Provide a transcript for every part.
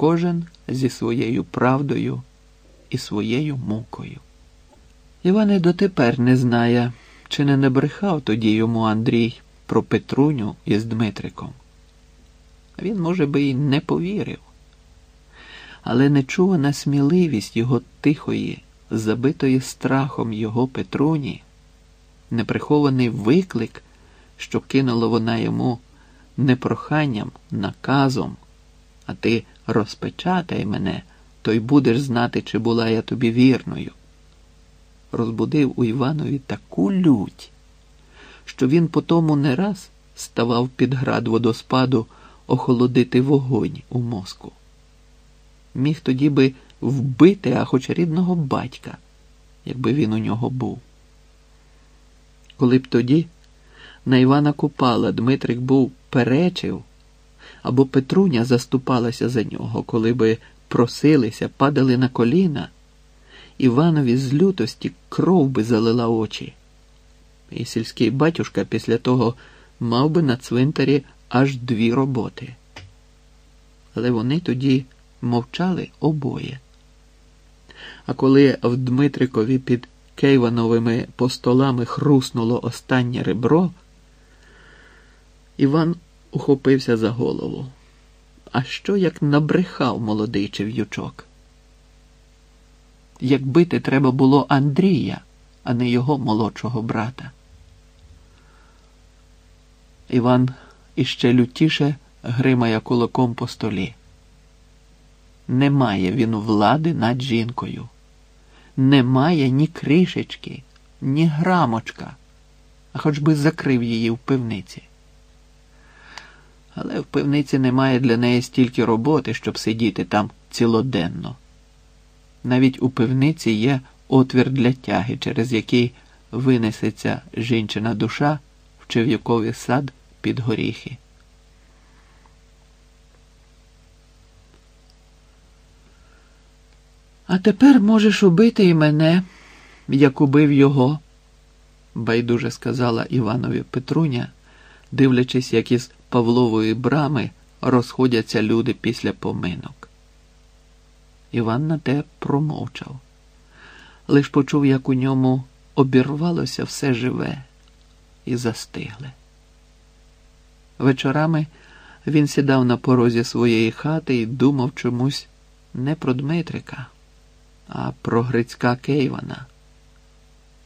кожен зі своєю правдою і своєю мукою. Іван і дотепер не знає, чи не набрехав тоді йому Андрій про Петруню із Дмитриком. Він, може би, і не повірив, але нечувана сміливість його тихої, забитої страхом його Петруні, неприхований виклик, що кинула вона йому не проханням, наказом, а ти розпечатай мене, то й будеш знати, чи була я тобі вірною. Розбудив у Іванові таку лють, що він по тому не раз ставав під град водоспаду охолодити вогонь у мозку. Міг тоді би вбити, а хоч рідного батька, якби він у нього був. Коли б тоді на Івана Купала Дмитрик був перечив, або Петруня заступалася за нього, коли би просилися, падали на коліна, Іванові з лютості кров би залила очі. І сільський батюшка після того мав би на цвинтарі аж дві роботи. Але вони тоді мовчали обоє. А коли в Дмитрикові під Кейвановими постолами хруснуло останнє ребро, Іван ухопився за голову. А що як набрехав молодий чев'ючок? Як бити треба було Андрія, а не його молодшого брата. Іван іще лютіше гримає кулаком по столі. Немає він влади над жінкою. Немає ні кришечки, ні грамочка, а хоч би закрив її в пивниці. Але в пивниці немає для неї стільки роботи, щоб сидіти там цілоденно. Навіть у пивниці є отвір для тяги, через який винесеться жінчина душа в Чев'яковий сад під горіхи. А тепер можеш убити і мене, як убив його, байдуже сказала Іванові Петруня, дивлячись, як із Павлової брами розходяться люди після поминок. Іван на те промовчав, лиш почув, як у ньому обірвалося все живе і застигле. Вечорами він сідав на порозі своєї хати і думав чомусь не про Дмитрика, а про Грицька Кейвана.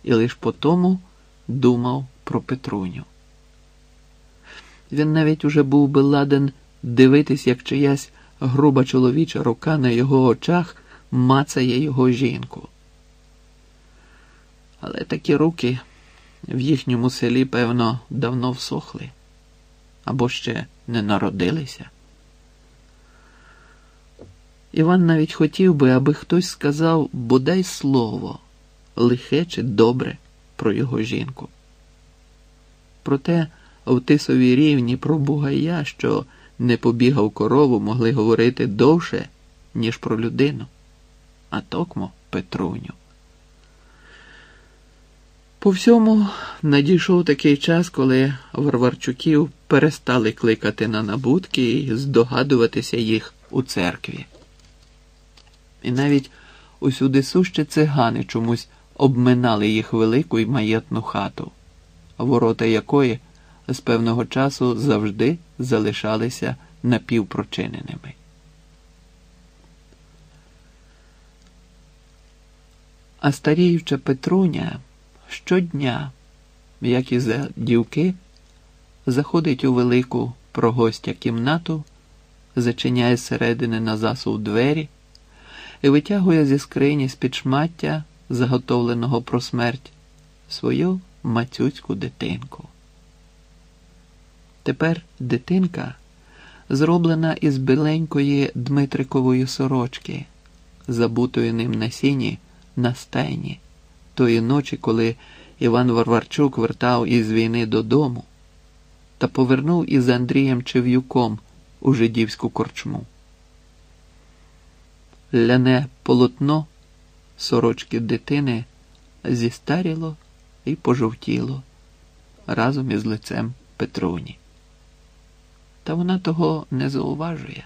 І лиш по тому думав про Петруню. Він навіть уже був би ладен дивитись, як чиясь груба чоловіча рука на його очах мацає його жінку. Але такі руки в їхньому селі, певно, давно всохли або ще не народилися. Іван навіть хотів би, аби хтось сказав бодай слово, лихе чи добре про його жінку. Проте в тисовій рівні про Бугая, що не побігав корову, могли говорити довше, ніж про людину, а токмо Петруню. По всьому надійшов такий час, коли Варварчуків перестали кликати на набутки і здогадуватися їх у церкві. І навіть усюди сущі цигани чомусь обминали їх велику і маєтну хату, ворота якої з певного часу завжди залишалися напівпрочиненими. А старіюча Петруня щодня, як і за дівки, заходить у велику прогостя кімнату, зачиняє зсередини на засув двері і витягує зі скрині з під шмаття, заготовленого про смерть, свою мацюцьку дитинку. Тепер дитинка зроблена із біленької Дмитрикової сорочки, забутої ним на сіні на стайні, тої ночі, коли Іван Варварчук вертав із війни додому та повернув із Андрієм Чев'юком у жидівську корчму. Ляне полотно сорочки дитини зістаріло і пожовтіло разом із лицем Петруні та вона того не зауважує.